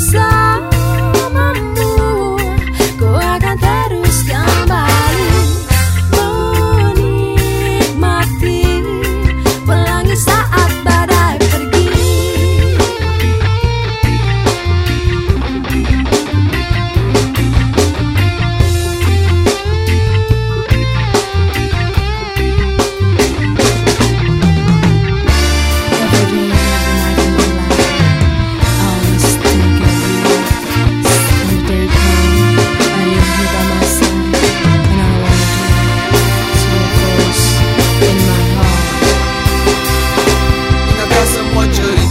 slide.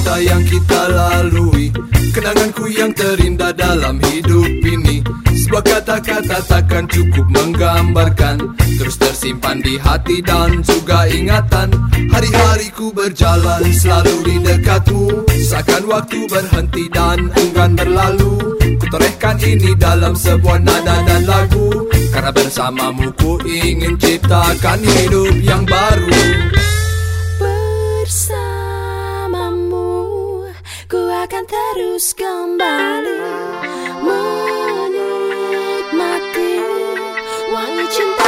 Tak lalui. Kenanganku yang terindah dalam hidup ini. Sebuah kata-kata takkan cukup menggambarkan. Terus tersimpan di hati dan juga ingatan. Hari-hariku berjalan selalu di dekatmu. Seakan waktu berhenti dan enggan berlalu. Kutorehkan ini dalam sebuah nada dan lagu. Karena bersamamu ku ingin ciptakan hidup yang baru terus kembali menikmati wangi cinta.